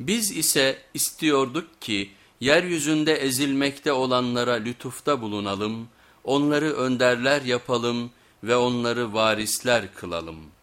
Biz ise istiyorduk ki yeryüzünde ezilmekte olanlara lütufta bulunalım, onları önderler yapalım ve onları varisler kılalım.''